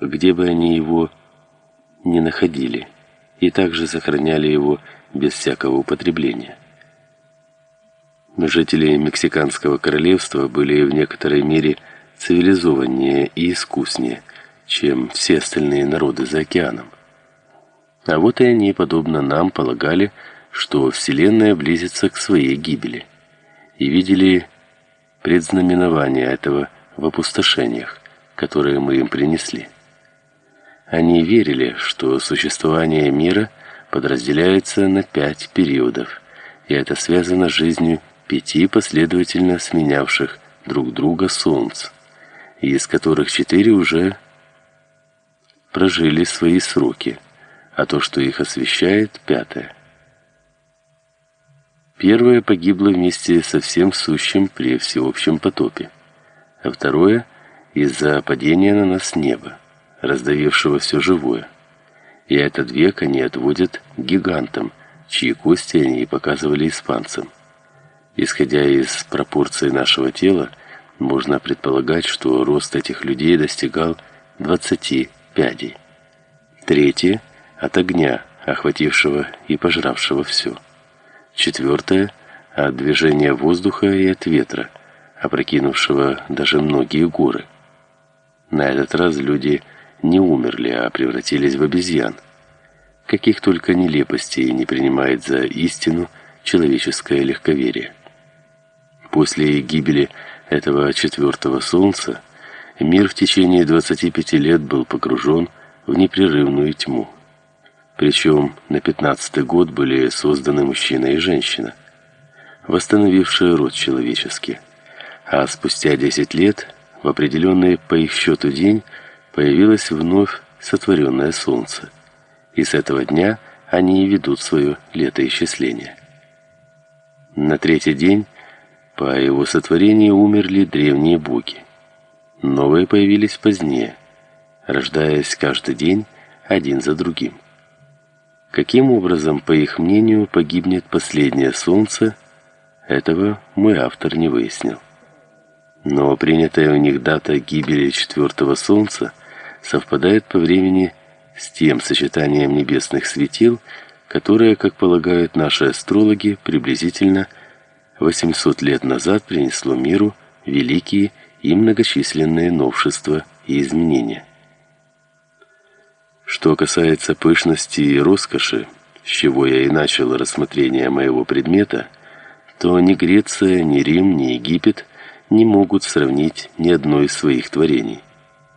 где бы они его не находили, и также сохраняли его без всякого употребления. Жители Мексиканского королевства были в некоторой мере цивилизованнее и искуснее, чем все остальные народы за океаном. А вот и они, подобно нам, полагали, что Вселенная близится к своей гибели, и видели предзнаменование этого в опустошениях, которые мы им принесли. Они верили, что существование мира подразделяется на пять периодов, и это связано с жизнью пяти последовательно сменявших друг друга солнц, из которых четыре уже прожили свои сроки, а то, что их освещает, пятое. Первое погибло вместе со всем сущим при всеобщем потопе, а второе из-за падения на нас неба раздавившего все живое. И этот век они отводят гигантам, чьи кости они показывали испанцам. Исходя из пропорций нашего тела, можно предполагать, что рост этих людей достигал 20 пядей. Третье от огня, охватившего и пожравшего все. Четвертое от движения воздуха и от ветра, опрокинувшего даже многие горы. На этот раз люди не умерли, а превратились в обезьян. Каких только нелепостей не принимает за истину человеческое легковерие. После гибели этого четвертого солнца мир в течение 25 лет был погружен в непрерывную тьму. Причем на пятнадцатый год были созданы мужчина и женщина, восстановившие род человеческий. А спустя 10 лет, в определенный по их счету день, появилось вновь сотворенное солнце, и с этого дня они и ведут свое летоисчисление. На третий день по его сотворению умерли древние боги. Новые появились позднее, рождаясь каждый день один за другим. Каким образом, по их мнению, погибнет последнее солнце, этого мой автор не выяснил. Но принятая у них дата гибели четвертого солнца совпадает по времени с тем сочетанием небесных светил, которое, как полагают наши астрологи, приблизительно 800 лет назад принесло миру великие и многочисленные новшества и изменения. Что касается пышности и роскоши, с чего я и начал рассмотрение моего предмета, то ни Греция, ни Рим, ни Египет не могут сравнить ни одно из своих творений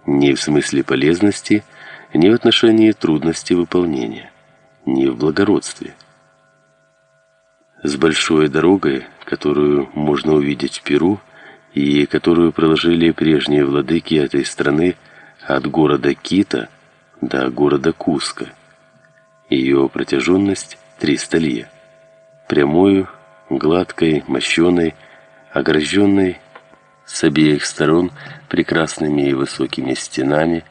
ни в смысле полезности, ни в отношении трудности выполнения, ни в благородстве. С большой дорогой, которую можно увидеть в Перу и которую проложили прежние владыки этой страны от города Кита до города Куско. Ее протяженность 300 лье. Прямой, гладкой, мощеной, огражденной с обеих сторон прекрасными и высокими стенами,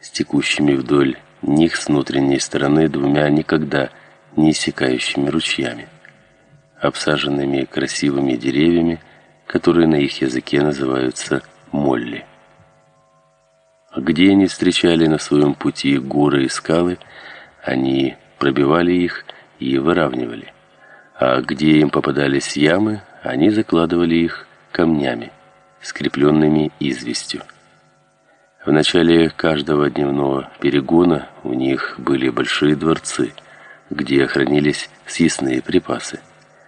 стекущими вдоль них с внутренней стороны двумя никогда не иссякающими ручьями, обсаженными красивыми деревьями, которые на их языке называются молли. Где они встречали на своем пути горы и скалы, они пробивали их и выравнивали, а где им попадались ямы, они закладывали их камнями скрепленными известью. В начале каждого дневного перегона у них были большие дворцы, где хранились съестные припасы,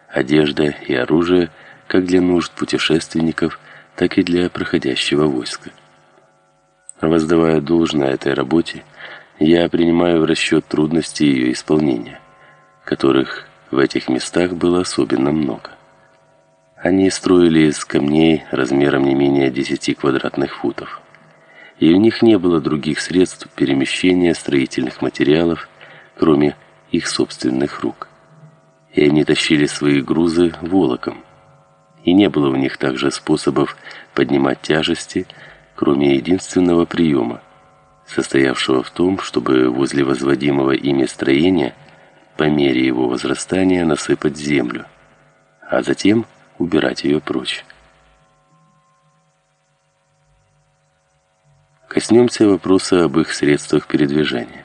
одежда и оружие как для нужд путешественников, так и для проходящего войска. Воздавая должное этой работе, я принимаю в расчет трудности ее исполнения, которых в этих местах было особенно много. Они строили из камней размером не менее 10 квадратных футов. И у них не было других средств перемещения строительных материалов, кроме их собственных рук. И они тащили свои грузы волоком. И не было у них также способов поднимать тяжести, кроме единственного приема, состоявшего в том, чтобы возле возводимого ими строения по мере его возрастания насыпать землю, а затем убирать ее прочь. Коснемся вопроса об их средствах передвижения.